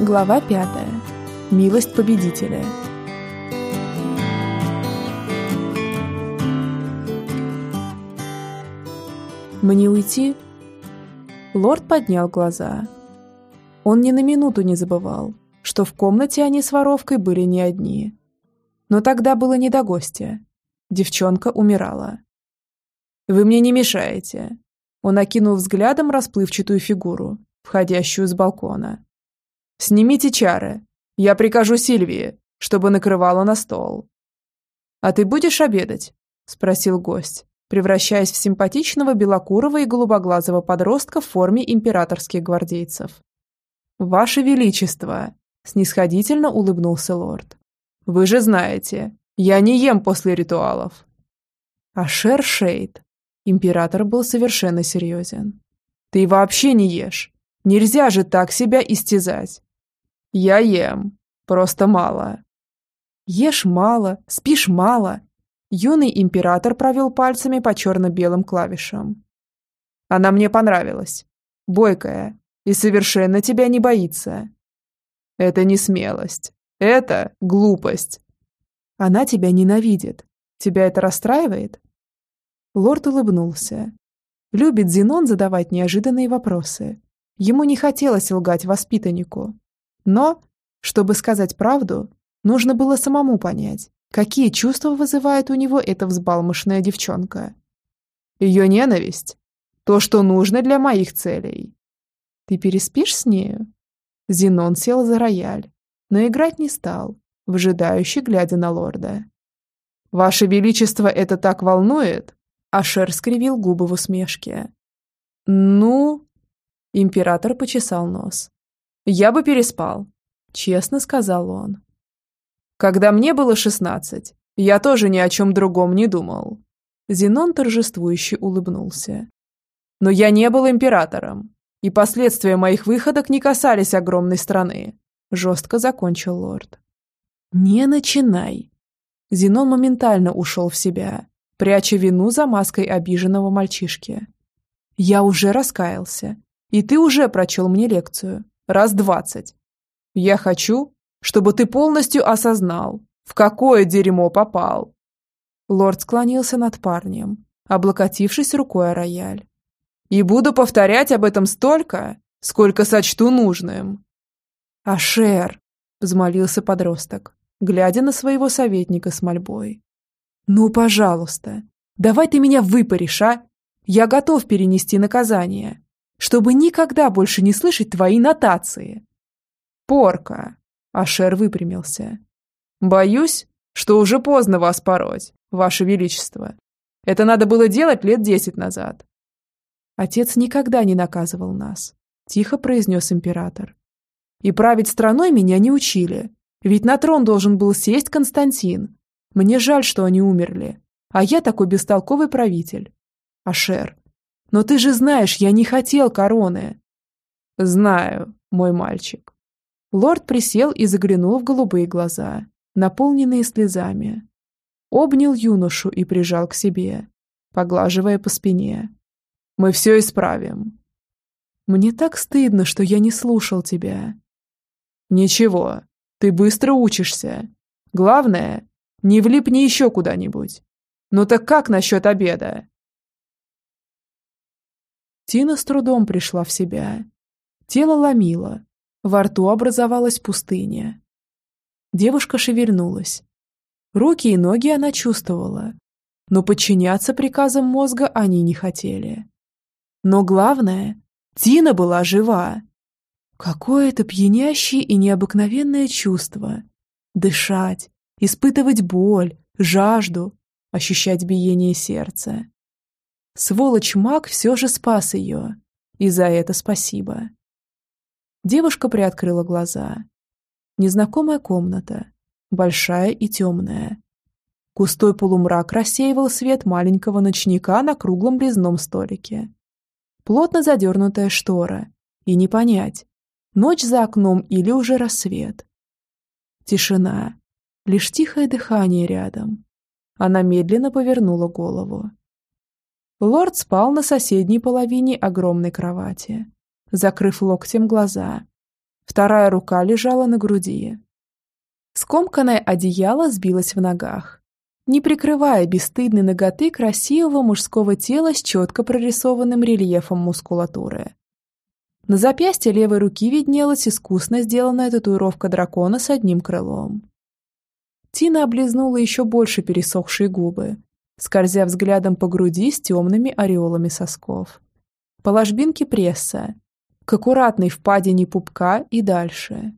Глава пятая. Милость победителя. Мне уйти? Лорд поднял глаза. Он ни на минуту не забывал, что в комнате они с воровкой были не одни. Но тогда было не до гостя. Девчонка умирала. «Вы мне не мешаете». Он окинул взглядом расплывчатую фигуру, входящую с балкона. «Снимите чары. Я прикажу Сильвии, чтобы накрывала на стол». «А ты будешь обедать?» – спросил гость, превращаясь в симпатичного белокурого и голубоглазого подростка в форме императорских гвардейцев. «Ваше Величество!» – снисходительно улыбнулся лорд. «Вы же знаете, я не ем после ритуалов». А Шер Шейд. Император был совершенно серьезен. «Ты вообще не ешь. Нельзя же так себя истязать. Я ем. Просто мало. Ешь мало, спишь мало. Юный император провел пальцами по черно-белым клавишам. Она мне понравилась. Бойкая. И совершенно тебя не боится. Это не смелость. Это глупость. Она тебя ненавидит. Тебя это расстраивает? Лорд улыбнулся. Любит Зенон задавать неожиданные вопросы. Ему не хотелось лгать воспитаннику. Но, чтобы сказать правду, нужно было самому понять, какие чувства вызывает у него эта взбалмошная девчонка. Ее ненависть – то, что нужно для моих целей. Ты переспишь с нею? Зенон сел за рояль, но играть не стал, выжидающе глядя на лорда. «Ваше Величество, это так волнует?» Ашер скривил губы в усмешке. «Ну...» Император почесал нос. «Я бы переспал», — честно сказал он. «Когда мне было шестнадцать, я тоже ни о чем другом не думал». Зенон торжествующе улыбнулся. «Но я не был императором, и последствия моих выходок не касались огромной страны», — жестко закончил лорд. «Не начинай!» Зенон моментально ушел в себя, пряча вину за маской обиженного мальчишки. «Я уже раскаялся и ты уже прочел мне лекцию. Раз двадцать. Я хочу, чтобы ты полностью осознал, в какое дерьмо попал. Лорд склонился над парнем, облокотившись рукой о рояль. И буду повторять об этом столько, сколько сочту нужным. Ашер, взмолился подросток, глядя на своего советника с мольбой. Ну, пожалуйста, давай ты меня выпаришь, а? Я готов перенести наказание чтобы никогда больше не слышать твои нотации. Порка. Ашер выпрямился. Боюсь, что уже поздно вас пороть, ваше величество. Это надо было делать лет десять назад. Отец никогда не наказывал нас, тихо произнес император. И править страной меня не учили, ведь на трон должен был сесть Константин. Мне жаль, что они умерли, а я такой бестолковый правитель. Ашер, но ты же знаешь, я не хотел короны. Знаю, мой мальчик. Лорд присел и заглянул в голубые глаза, наполненные слезами. Обнял юношу и прижал к себе, поглаживая по спине. Мы все исправим. Мне так стыдно, что я не слушал тебя. Ничего, ты быстро учишься. Главное, не влипни еще куда-нибудь. Ну так как насчет обеда? Тина с трудом пришла в себя. Тело ломило. Во рту образовалась пустыня. Девушка шевельнулась. Руки и ноги она чувствовала, но подчиняться приказам мозга они не хотели. Но главное, Тина была жива. Какое-то пьянящее и необыкновенное чувство. Дышать, испытывать боль, жажду, ощущать биение сердца. Сволочь маг все же спас ее. И за это спасибо. Девушка приоткрыла глаза. Незнакомая комната. Большая и темная. Густой полумрак рассеивал свет маленького ночника на круглом резном столике. Плотно задернутая штора. И не понять, ночь за окном или уже рассвет. Тишина. Лишь тихое дыхание рядом. Она медленно повернула голову. Лорд спал на соседней половине огромной кровати, закрыв локтем глаза. Вторая рука лежала на груди. Скомканное одеяло сбилось в ногах, не прикрывая бесстыдной ноготы красивого мужского тела с четко прорисованным рельефом мускулатуры. На запястье левой руки виднелась искусно сделанная татуировка дракона с одним крылом. Тина облизнула еще больше пересохшие губы, скользя взглядом по груди с темными ореолами сосков. По ложбинке пресса, к аккуратной впадине пупка и дальше.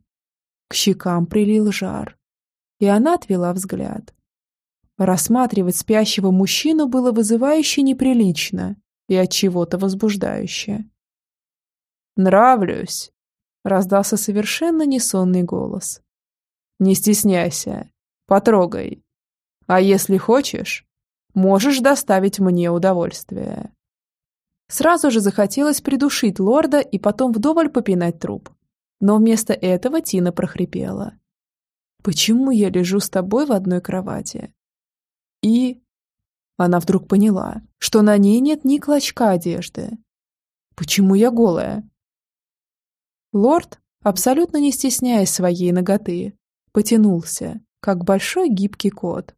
К щекам прилил жар, и она отвела взгляд. Рассматривать спящего мужчину было вызывающе неприлично и от чего-то возбуждающе. «Нравлюсь!» — раздался совершенно несонный голос. «Не стесняйся, потрогай. А если хочешь, можешь доставить мне удовольствие». Сразу же захотелось придушить лорда и потом вдоволь попинать труп. Но вместо этого Тина прохрипела. «Почему я лежу с тобой в одной кровати?» И... Она вдруг поняла, что на ней нет ни клочка одежды. «Почему я голая?» Лорд, абсолютно не стесняясь своей ноготы, потянулся, как большой гибкий кот,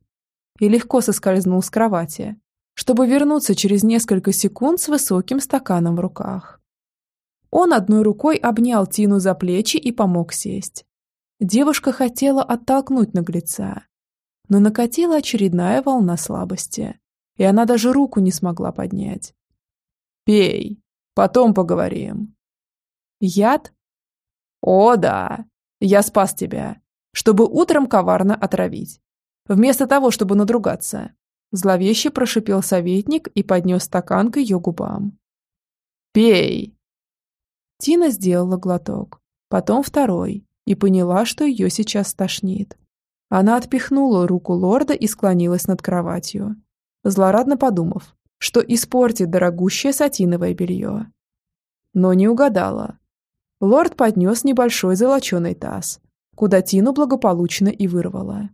и легко соскользнул с кровати, чтобы вернуться через несколько секунд с высоким стаканом в руках. Он одной рукой обнял Тину за плечи и помог сесть. Девушка хотела оттолкнуть наглеца, но накатила очередная волна слабости, и она даже руку не смогла поднять. «Пей, потом поговорим». «Яд?» «О, да, я спас тебя, чтобы утром коварно отравить, вместо того, чтобы надругаться. Зловеще прошипел советник и поднес стакан к ее губам. «Пей!» Тина сделала глоток, потом второй, и поняла, что ее сейчас стошнит. Она отпихнула руку лорда и склонилась над кроватью, злорадно подумав, что испортит дорогущее сатиновое белье. Но не угадала. Лорд поднес небольшой золоченый таз, куда Тину благополучно и вырвала.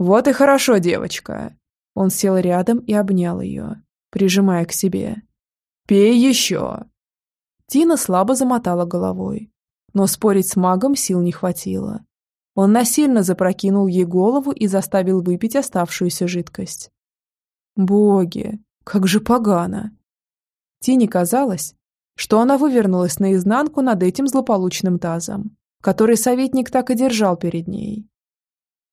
«Вот и хорошо, девочка!» Он сел рядом и обнял ее, прижимая к себе. «Пей еще!» Тина слабо замотала головой, но спорить с магом сил не хватило. Он насильно запрокинул ей голову и заставил выпить оставшуюся жидкость. Боги, как же погано! Тине казалось, что она вывернулась наизнанку над этим злополучным тазом, который советник так и держал перед ней.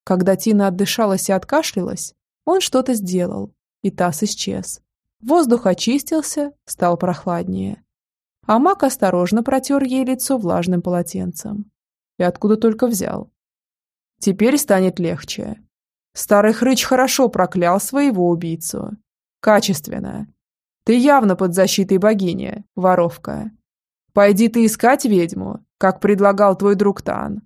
Когда Тина отдышалась и откашлялась, он что-то сделал, и таз исчез. Воздух очистился, стал прохладнее. А маг осторожно протер ей лицо влажным полотенцем. И откуда только взял. Теперь станет легче. Старый хрыч хорошо проклял своего убийцу. Качественно. Ты явно под защитой богини, воровка. Пойди ты искать ведьму, как предлагал твой друг Тан.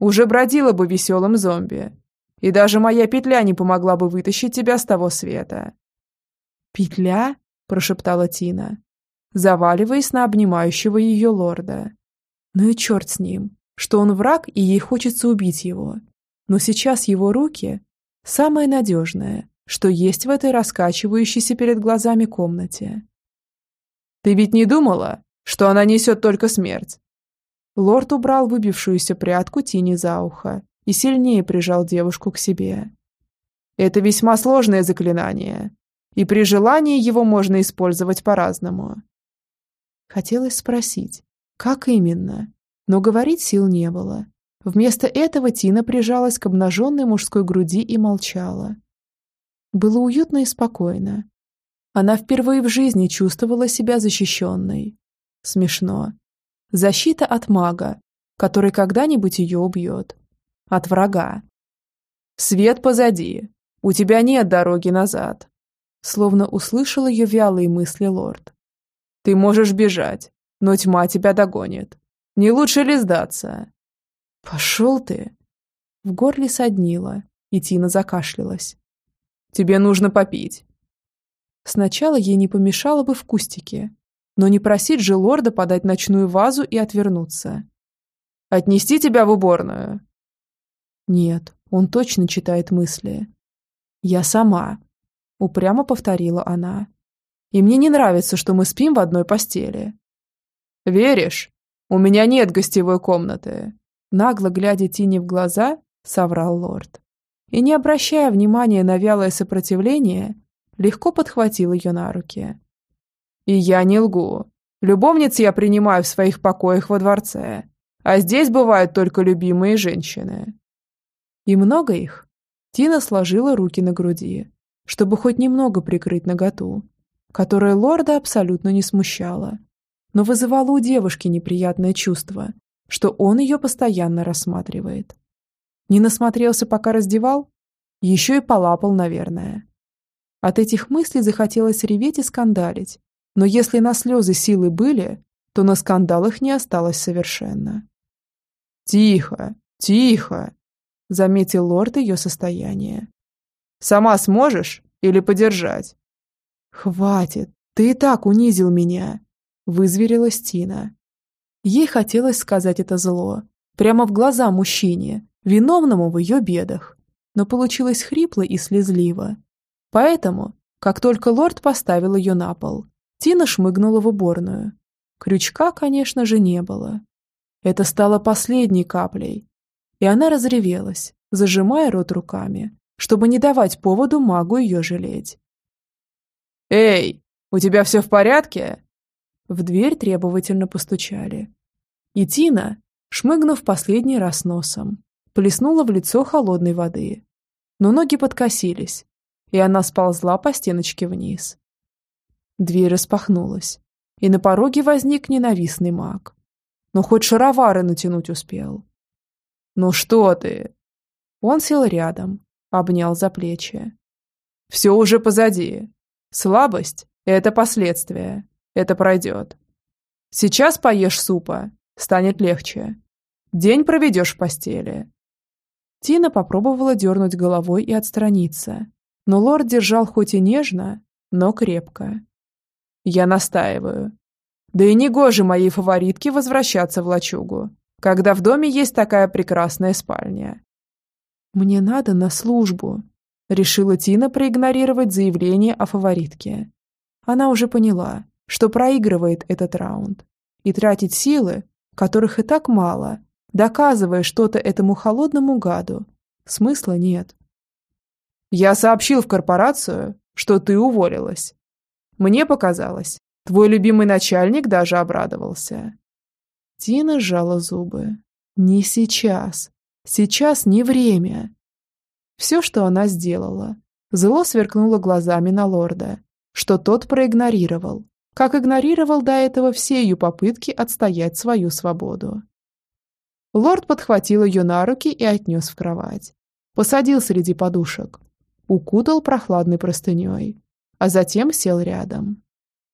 Уже бродила бы веселым зомби, и даже моя петля не помогла бы вытащить тебя с того света». «Петля?» – прошептала Тина, заваливаясь на обнимающего ее лорда. «Ну и черт с ним, что он враг, и ей хочется убить его. Но сейчас его руки – самое надежное, что есть в этой раскачивающейся перед глазами комнате». «Ты ведь не думала, что она несет только смерть?» Лорд убрал выбившуюся прядку Тини за ухо и сильнее прижал девушку к себе. Это весьма сложное заклинание, и при желании его можно использовать по-разному. Хотелось спросить, как именно, но говорить сил не было. Вместо этого Тина прижалась к обнаженной мужской груди и молчала. Было уютно и спокойно. Она впервые в жизни чувствовала себя защищенной. Смешно. Защита от мага, который когда-нибудь ее убьет. От врага. «Свет позади. У тебя нет дороги назад». Словно услышал ее вялые мысли лорд. «Ты можешь бежать, но тьма тебя догонит. Не лучше ли сдаться?» «Пошел ты!» В горле соднило, и Тина закашлялась. «Тебе нужно попить». Сначала ей не помешало бы в кустике, но не просить же лорда подать ночную вазу и отвернуться. «Отнести тебя в уборную?» Нет, он точно читает мысли. «Я сама», — упрямо повторила она. «И мне не нравится, что мы спим в одной постели». «Веришь? У меня нет гостевой комнаты!» Нагло глядя Тине в глаза, соврал лорд. И не обращая внимания на вялое сопротивление, легко подхватил ее на руки. «И я не лгу. Любовниц я принимаю в своих покоях во дворце, а здесь бывают только любимые женщины». «И много их?» Тина сложила руки на груди, чтобы хоть немного прикрыть наготу, которая лорда абсолютно не смущала, но вызывала у девушки неприятное чувство, что он ее постоянно рассматривает. Не насмотрелся, пока раздевал? Еще и полапал, наверное. От этих мыслей захотелось реветь и скандалить. Но если на слезы силы были, то на скандалах не осталось совершенно. «Тихо, тихо!» — заметил лорд ее состояние. «Сама сможешь или подержать?» «Хватит, ты и так унизил меня!» — вызверилась Тина. Ей хотелось сказать это зло, прямо в глаза мужчине, виновному в ее бедах, но получилось хрипло и слезливо. Поэтому, как только лорд поставил ее на пол, Тина шмыгнула в уборную. Крючка, конечно же, не было. Это стало последней каплей, и она разревелась, зажимая рот руками, чтобы не давать поводу магу ее жалеть. «Эй, у тебя все в порядке?» В дверь требовательно постучали. И Тина, шмыгнув последний раз носом, плеснула в лицо холодной воды. Но ноги подкосились, и она сползла по стеночке вниз. Дверь распахнулась, и на пороге возник ненавистный маг. Но хоть шаровары натянуть успел. «Ну что ты?» Он сел рядом, обнял за плечи. «Все уже позади. Слабость – это последствия. Это пройдет. Сейчас поешь супа, станет легче. День проведешь в постели». Тина попробовала дернуть головой и отстраниться, но лорд держал хоть и нежно, но крепко. Я настаиваю. Да и не гоже моей фаворитке возвращаться в лачугу, когда в доме есть такая прекрасная спальня. Мне надо на службу, решила Тина проигнорировать заявление о фаворитке. Она уже поняла, что проигрывает этот раунд, и тратить силы, которых и так мало, доказывая что-то этому холодному гаду, смысла нет. Я сообщил в корпорацию, что ты уволилась. Мне показалось, твой любимый начальник даже обрадовался. Тина сжала зубы. Не сейчас. Сейчас не время. Все, что она сделала. Зло сверкнуло глазами на лорда, что тот проигнорировал, как игнорировал до этого все ее попытки отстоять свою свободу. Лорд подхватил ее на руки и отнес в кровать. Посадил среди подушек, укутал прохладной простыней, а затем сел рядом.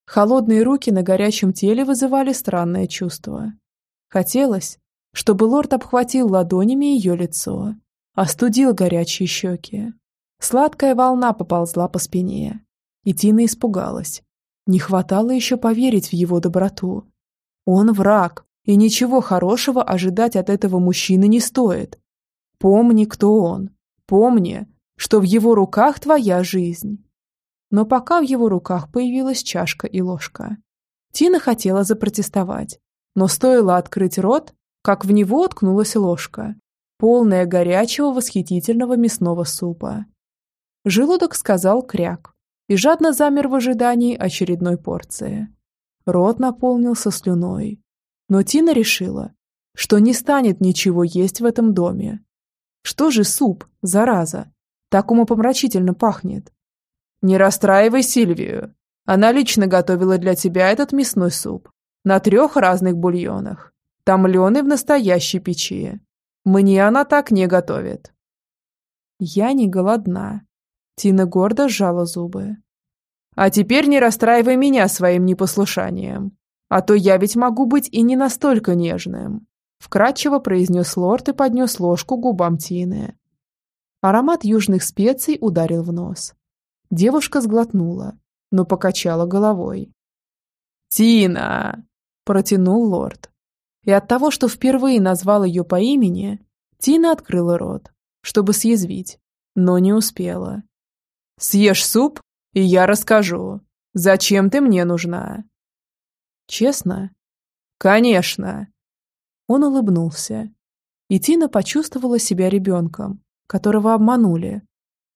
Холодные руки на горячем теле вызывали странное чувство. Хотелось, чтобы лорд обхватил ладонями ее лицо, остудил горячие щеки. Сладкая волна поползла по спине, и Тина испугалась. Не хватало еще поверить в его доброту. Он враг, и ничего хорошего ожидать от этого мужчины не стоит. Помни, кто он. Помни, что в его руках твоя жизнь. Но пока в его руках появилась чашка и ложка. Тина хотела запротестовать, но стоило открыть рот, как в него уткнулась ложка, полная горячего восхитительного мясного супа. Желудок сказал кряк и жадно замер в ожидании очередной порции. Рот наполнился слюной. Но Тина решила, что не станет ничего есть в этом доме. Что же суп, зараза? Так умопомрачительно пахнет. Не расстраивай Сильвию. Она лично готовила для тебя этот мясной суп. На трех разных бульонах. Томленый в настоящей печи. Мне она так не готовит. Я не голодна. Тина гордо сжала зубы. А теперь не расстраивай меня своим непослушанием. А то я ведь могу быть и не настолько нежным. Вкратчиво произнес лорд и поднес ложку губам Тины. Аромат южных специй ударил в нос. Девушка сглотнула, но покачала головой. «Тина!» – протянул лорд. И от того, что впервые назвал ее по имени, Тина открыла рот, чтобы съязвить, но не успела. «Съешь суп, и я расскажу, зачем ты мне нужна». «Честно?» «Конечно. Он улыбнулся. И Тина почувствовала себя ребенком, которого обманули.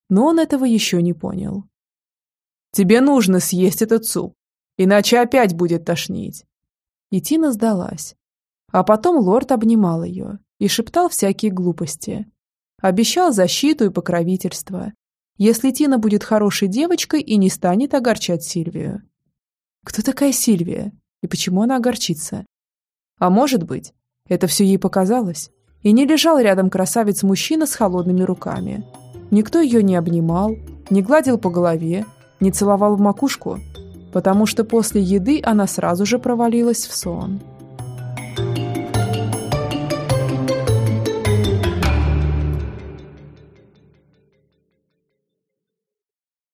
Но он этого еще не понял. «Тебе нужно съесть этот суп, иначе опять будет тошнить». И Тина сдалась. А потом лорд обнимал ее и шептал всякие глупости. Обещал защиту и покровительство, если Тина будет хорошей девочкой и не станет огорчать Сильвию. Кто такая Сильвия? И почему она огорчится? А может быть, это все ей показалось? И не лежал рядом красавец-мужчина с холодными руками. Никто ее не обнимал, не гладил по голове, не целовал в макушку, потому что после еды она сразу же провалилась в сон.